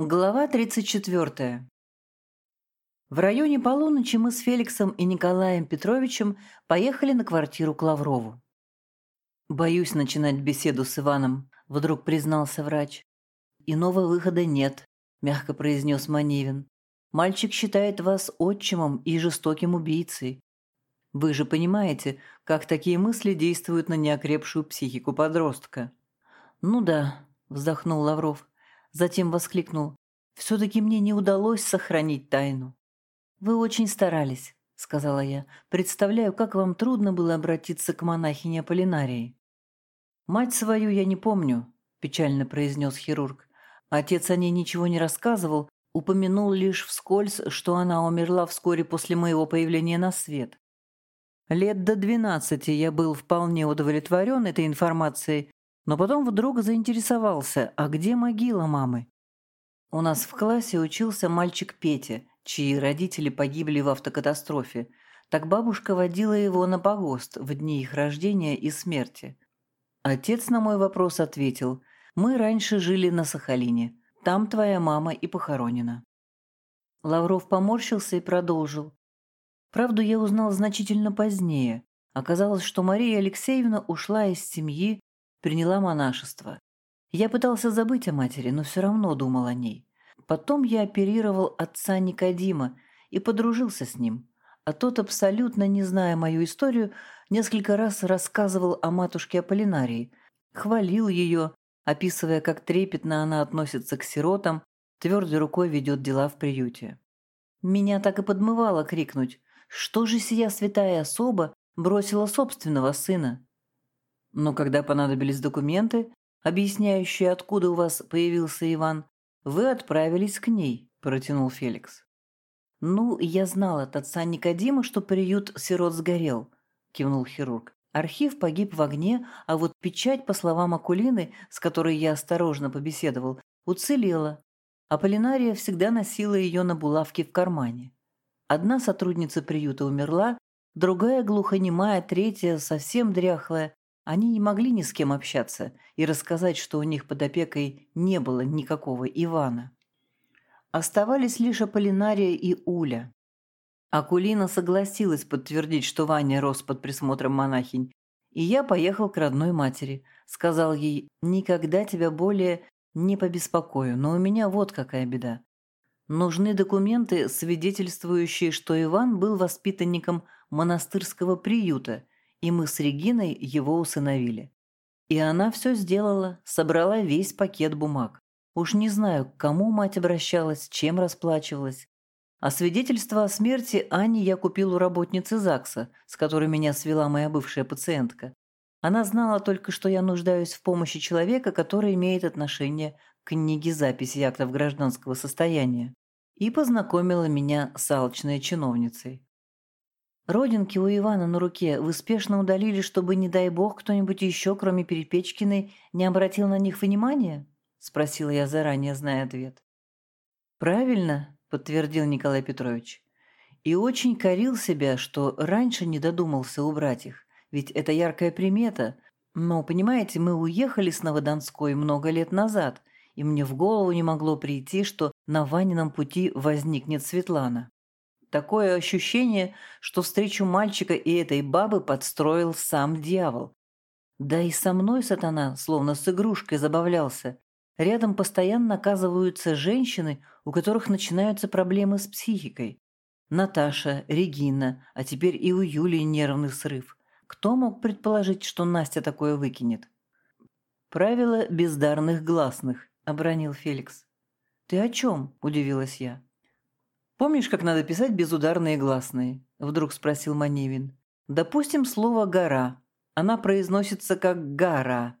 Глава 34. В районе полуночи мы с Феликсом и Николаем Петровичем поехали на квартиру к Лаврову. «Боюсь начинать беседу с Иваном», — вдруг признался врач. «Иного выхода нет», — мягко произнес Маневин. «Мальчик считает вас отчимом и жестоким убийцей. Вы же понимаете, как такие мысли действуют на неокрепшую психику подростка». «Ну да», — вздохнул Лавров. Затем воскликнул. «Все-таки мне не удалось сохранить тайну». «Вы очень старались», — сказала я. «Представляю, как вам трудно было обратиться к монахине Аполлинарии». «Мать свою я не помню», — печально произнес хирург. Отец о ней ничего не рассказывал, упомянул лишь вскользь, что она умерла вскоре после моего появления на свет. Лет до двенадцати я был вполне удовлетворен этой информацией но потом вдруг заинтересовался, а где могила мамы? У нас в классе учился мальчик Петя, чьи родители погибли в автокатастрофе. Так бабушка водила его на погост в дни их рождения и смерти. Отец на мой вопрос ответил, «Мы раньше жили на Сахалине. Там твоя мама и похоронена». Лавров поморщился и продолжил. Правду я узнал значительно позднее. Оказалось, что Мария Алексеевна ушла из семьи, приняла монашество. Я пытался забыть о матери, но все равно думал о ней. Потом я оперировал отца Никодима и подружился с ним. А тот, абсолютно не зная мою историю, несколько раз рассказывал о матушке Аполлинарии, хвалил ее, описывая, как трепетно она относится к сиротам, твердой рукой ведет дела в приюте. Меня так и подмывало крикнуть «Что же сия святая особа бросила собственного сына?» Но когда понадобились документы, объясняющие, откуда у вас появился Иван, вы отправились к ней, протянул Феликс. Ну, я знал от отца Никодима, что приют сирот сгорел, кивнул хирург. Архив погиб в огне, а вот печать, по словам Акулины, с которой я осторожно побеседовал, уцелела. Аполлинария всегда носила ее на булавке в кармане. Одна сотрудница приюта умерла, другая глухонемая, третья совсем дряхлая, они не могли ни с кем общаться и рассказать, что у них под опекой не было никакого Ивана. Оставались лишь Аполлинария и Уля. Акулина согласилась подтвердить, что Ваня рос под присмотром монахинь, и я поехал к родной матери. Сказал ей, никогда тебя более не побеспокою, но у меня вот какая беда. Нужны документы, свидетельствующие, что Иван был воспитанником монастырского приюта и мы с Региной его усыновили. И она все сделала, собрала весь пакет бумаг. Уж не знаю, к кому мать обращалась, чем расплачивалась. А свидетельство о смерти Ани я купил у работницы ЗАГСа, с которой меня свела моя бывшая пациентка. Она знала только, что я нуждаюсь в помощи человека, который имеет отношение к книге записи актов гражданского состояния, и познакомила меня с алчной чиновницей. Родинки у Ивана на руке вы спешно удалили, чтобы, не дай бог, кто-нибудь еще, кроме Перепечкиной, не обратил на них внимания?» — спросила я заранее, зная ответ. «Правильно», — подтвердил Николай Петрович. «И очень корил себя, что раньше не додумался убрать их, ведь это яркая примета. Но, понимаете, мы уехали с Новодонской много лет назад, и мне в голову не могло прийти, что на Ванином пути возникнет Светлана. Такое ощущение, что встречу мальчика и этой бабы подстроил сам дьявол. Да и со мной сатана словно с игрушкой забавлялся. Рядом постоянно оказываются женщины, у которых начинаются проблемы с психикой. Наташа, Регина, а теперь и у Юлии нервный срыв. Кто мог предположить, что Настя такое выкинет? «Правило бездарных гласных», — обронил Феликс. «Ты о чем?» – удивилась я. «Помнишь, как надо писать безударные гласные?» – вдруг спросил Маневин. «Допустим, слово «гора». Она произносится как «гора».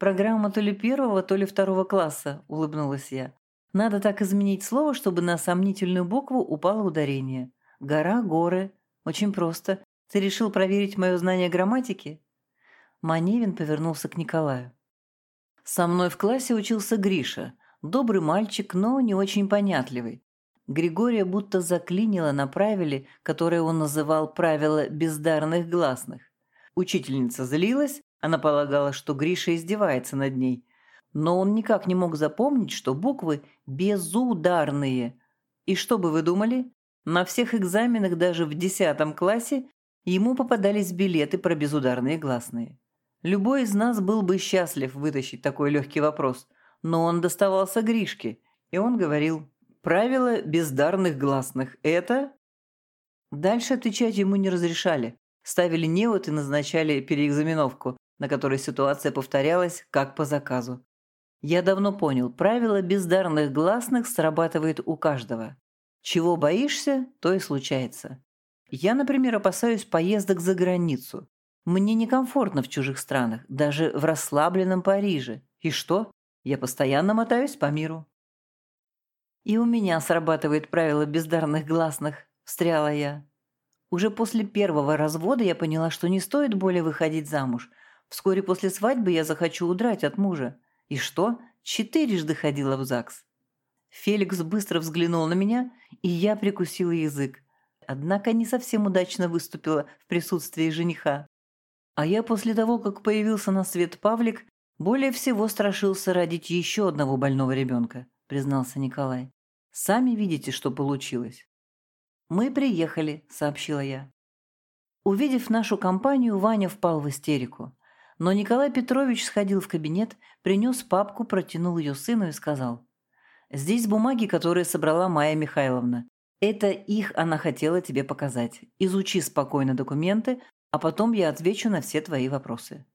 «Программа то ли первого, то ли второго класса», – улыбнулась я. «Надо так изменить слово, чтобы на сомнительную букву упало ударение. Гора, горы. Очень просто. Ты решил проверить мое знание грамматики?» Маневин повернулся к Николаю. «Со мной в классе учился Гриша. Добрый мальчик, но не очень понятливый. Григория будто заклинило на правиле, которое он называл правило бездарных гласных. Учительница злилась, она полагала, что Гриша издевается над ней. но он никак не мог запомнить, что буквы безударные. И что бы вы думали? На всех экзаменах даже в десятом классе ему попадались билеты про безударные гласные. Любой из нас был бы счастлив вытащить такой легкий вопрос, но он доставался Гришке, и он говорил «Правило бездарных гласных – это…» Дальше отвечать ему не разрешали, ставили невод и назначали переэкзаменовку, на которой ситуация повторялась как по заказу. Я давно понял, правило бездарных гласных срабатывает у каждого. Чего боишься, то и случается. Я, например, опасаюсь поездок за границу. Мне некомфортно в чужих странах, даже в расслабленном Париже. И что? Я постоянно мотаюсь по миру. И у меня срабатывает правило бездарных гласных, встряла я. Уже после первого развода я поняла, что не стоит более выходить замуж. Вскоре после свадьбы я захочу удрать от мужа. И что? Четырежды ходила в ЗАГС. Феликс быстро взглянул на меня, и я прикусила язык. Однако не совсем удачно выступила в присутствии жениха. А я после того, как появился на свет Павлик, более всего страшился родить еще одного больного ребенка, признался Николай. Сами видите, что получилось. «Мы приехали», — сообщила я. Увидев нашу компанию, Ваня впал в истерику. Но Николай Петрович сходил в кабинет, принес папку, протянул ее сыну и сказал. «Здесь бумаги, которые собрала Майя Михайловна. Это их она хотела тебе показать. Изучи спокойно документы, а потом я отвечу на все твои вопросы».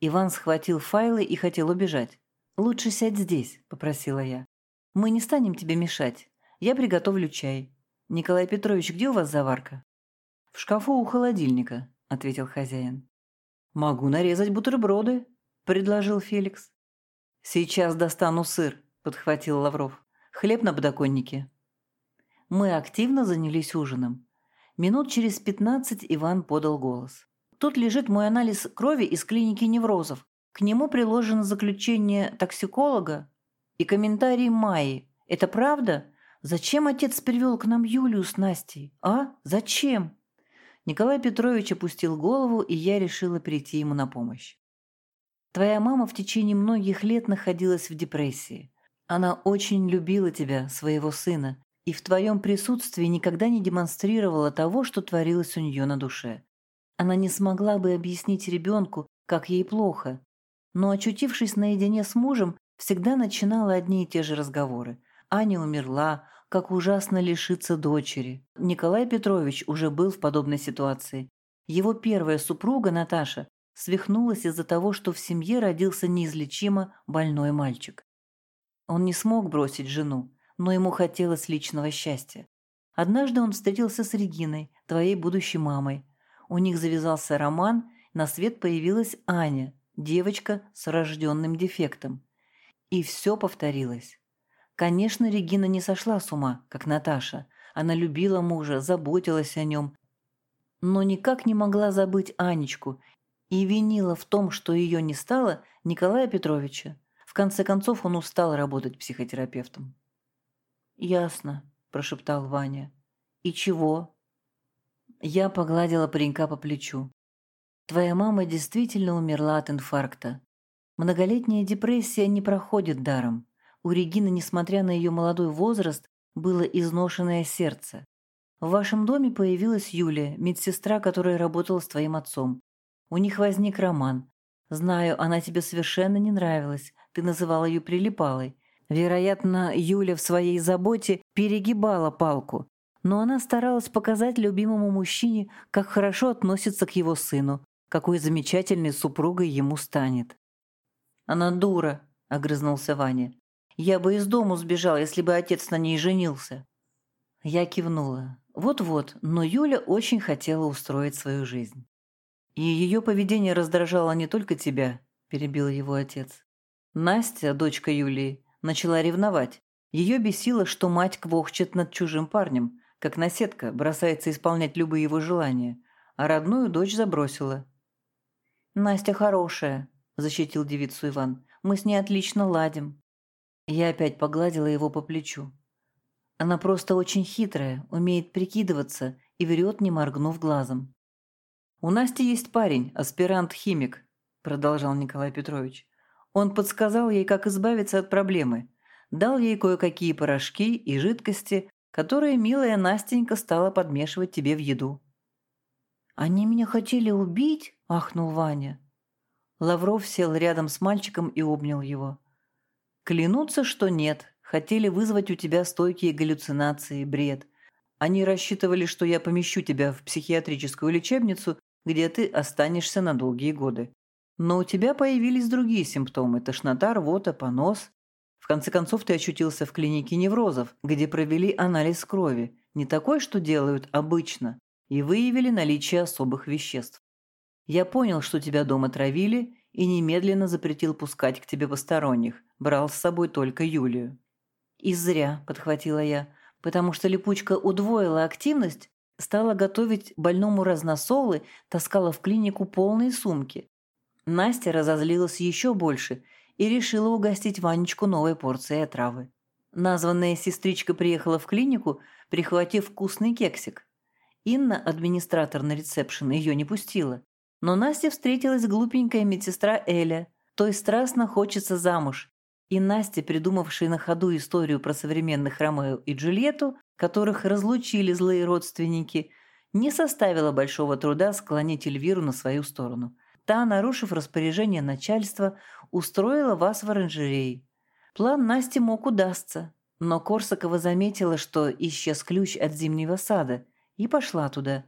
Иван схватил файлы и хотел убежать. «Лучше сядь здесь», — попросила я. «Мы не станем тебе мешать. Я приготовлю чай. Николай Петрович, где у вас заварка?» «В шкафу у холодильника», — ответил хозяин. «Могу нарезать бутерброды», — предложил Феликс. «Сейчас достану сыр», — подхватил Лавров. «Хлеб на подоконнике». Мы активно занялись ужином. Минут через пятнадцать Иван подал голос. «Тут лежит мой анализ крови из клиники неврозов. К нему приложено заключение токсиколога и комментарий Майи. Это правда? Зачем отец привел к нам Юлию с Настей? А? Зачем?» Николай Петрович опустил голову, и я решила прийти ему на помощь. Твоя мама в течение многих лет находилась в депрессии. Она очень любила тебя, своего сына, и в твоем присутствии никогда не демонстрировала того, что творилось у нее на душе. Она не смогла бы объяснить ребенку, как ей плохо, но, очутившись наедине с мужем, всегда начинала одни и те же разговоры. Аня умерла, как ужасно лишиться дочери. Николай Петрович уже был в подобной ситуации. Его первая супруга, Наташа, свихнулась из-за того, что в семье родился неизлечимо больной мальчик. Он не смог бросить жену, но ему хотелось личного счастья. Однажды он встретился с Региной, твоей будущей мамой. У них завязался роман, на свет появилась Аня, девочка с рожденным дефектом. И все повторилось. Конечно, Регина не сошла с ума, как Наташа. Она любила мужа, заботилась о нем, но никак не могла забыть Анечку и винила в том, что ее не стало, Николая Петровича. В конце концов, он устал работать психотерапевтом. «Ясно», – прошептал Ваня. «И чего?» Я погладила паренька по плечу. «Твоя мама действительно умерла от инфаркта. Многолетняя депрессия не проходит даром. У Регины, несмотря на ее молодой возраст, было изношенное сердце. В вашем доме появилась Юлия, медсестра, которая работала с твоим отцом. У них возник роман. Знаю, она тебе совершенно не нравилась, ты называла ее прилипалой. Вероятно, Юля в своей заботе перегибала палку, но она старалась показать любимому мужчине, как хорошо относится к его сыну, какой замечательной супругой ему станет. «Она дура», — огрызнулся Ваня. Я бы из дому сбежал, если бы отец на ней женился». Я кивнула. Вот-вот, но Юля очень хотела устроить свою жизнь. «И ее поведение раздражало не только тебя», – перебил его отец. Настя, дочка Юлии, начала ревновать. Ее бесило, что мать квохчет над чужим парнем, как наседка бросается исполнять любые его желания, а родную дочь забросила. «Настя хорошая», – защитил девицу Иван. «Мы с ней отлично ладим». Я опять погладила его по плечу. Она просто очень хитрая, умеет прикидываться и врет, не моргнув глазом. «У Насти есть парень, аспирант-химик», – продолжал Николай Петрович. Он подсказал ей, как избавиться от проблемы. Дал ей кое-какие порошки и жидкости, которые милая Настенька стала подмешивать тебе в еду. «Они меня хотели убить?» – ахнул Ваня. Лавров сел рядом с мальчиком и обнял его. «Клянутся, что нет. Хотели вызвать у тебя стойкие галлюцинации, бред. Они рассчитывали, что я помещу тебя в психиатрическую лечебницу, где ты останешься на долгие годы. Но у тебя появились другие симптомы – тошнота, рвота, понос. В конце концов, ты очутился в клинике неврозов, где провели анализ крови, не такой, что делают обычно, и выявили наличие особых веществ. Я понял, что тебя дома травили, и немедленно запретил пускать к тебе посторонних, брал с собой только Юлию. «И зря», – подхватила я, – «потому что липучка удвоила активность, стала готовить больному разносолы, таскала в клинику полные сумки. Настя разозлилась еще больше и решила угостить Ванечку новой порцией отравы. Названная сестричка приехала в клинику, прихватив вкусный кексик. Инна, администратор на ресепшн, ее не пустила. Но Насте встретилась глупенькая медсестра Эля. Той страстно хочется замуж. И Настя, придумавшая на ходу историю про современных Ромео и Джульетту, которых разлучили злые родственники, не составила большого труда склонить Эльвиру на свою сторону. Та, нарушив распоряжение начальства, устроила вас в оранжерее. План Насти мог удастся, но Корсакова заметила, что исчез ключ от зимнего сада, и пошла туда.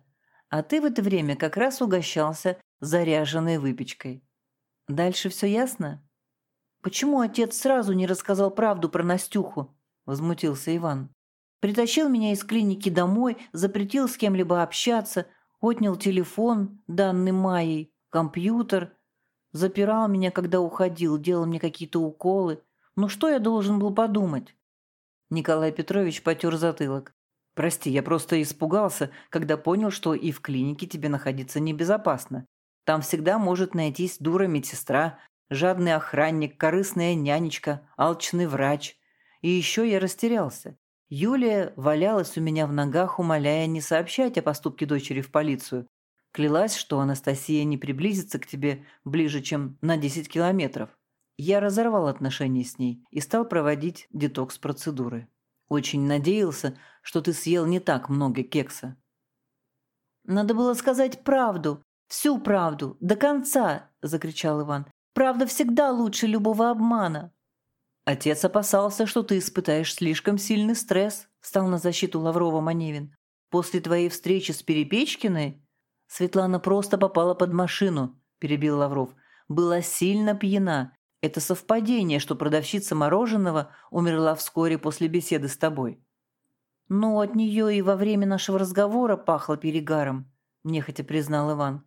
А ты в это время как раз угощался заряженной выпечкой. Дальше все ясно? Почему отец сразу не рассказал правду про Настюху? Возмутился Иван. Притащил меня из клиники домой, запретил с кем-либо общаться, отнял телефон, данный Майей, компьютер, запирал меня, когда уходил, делал мне какие-то уколы. Ну что я должен был подумать? Николай Петрович потер затылок. «Прости, я просто испугался, когда понял, что и в клинике тебе находиться небезопасно. Там всегда может найтись дура-медсестра, жадный охранник, корыстная нянечка, алчный врач. И еще я растерялся. Юлия валялась у меня в ногах, умоляя не сообщать о поступке дочери в полицию. Клялась, что Анастасия не приблизится к тебе ближе, чем на 10 километров. Я разорвал отношения с ней и стал проводить детокс-процедуры. Очень надеялся, что ты съел не так много кекса. «Надо было сказать правду, всю правду, до конца!» – закричал Иван. «Правда всегда лучше любого обмана!» «Отец опасался, что ты испытаешь слишком сильный стресс», – стал на защиту Лаврова Маневин. «После твоей встречи с Перепечкиной...» «Светлана просто попала под машину», – перебил Лавров. «Была сильно пьяна. Это совпадение, что продавщица мороженого умерла вскоре после беседы с тобой». «Ну, от нее и во время нашего разговора пахло перегаром», – нехотя признал Иван.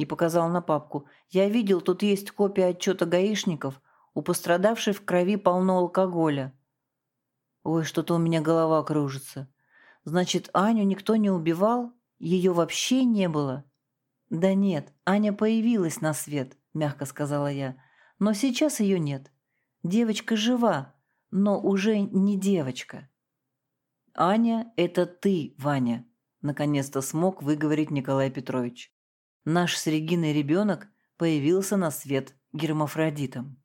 И показал на папку. «Я видел, тут есть копия отчета гаишников» У пострадавшей в крови полно алкоголя. Ой, что-то у меня голова кружится. Значит, Аню никто не убивал? Ее вообще не было? Да нет, Аня появилась на свет, мягко сказала я. Но сейчас ее нет. Девочка жива, но уже не девочка. Аня – это ты, Ваня, наконец-то смог выговорить Николай Петрович. Наш с Региной ребенок появился на свет гермафродитом.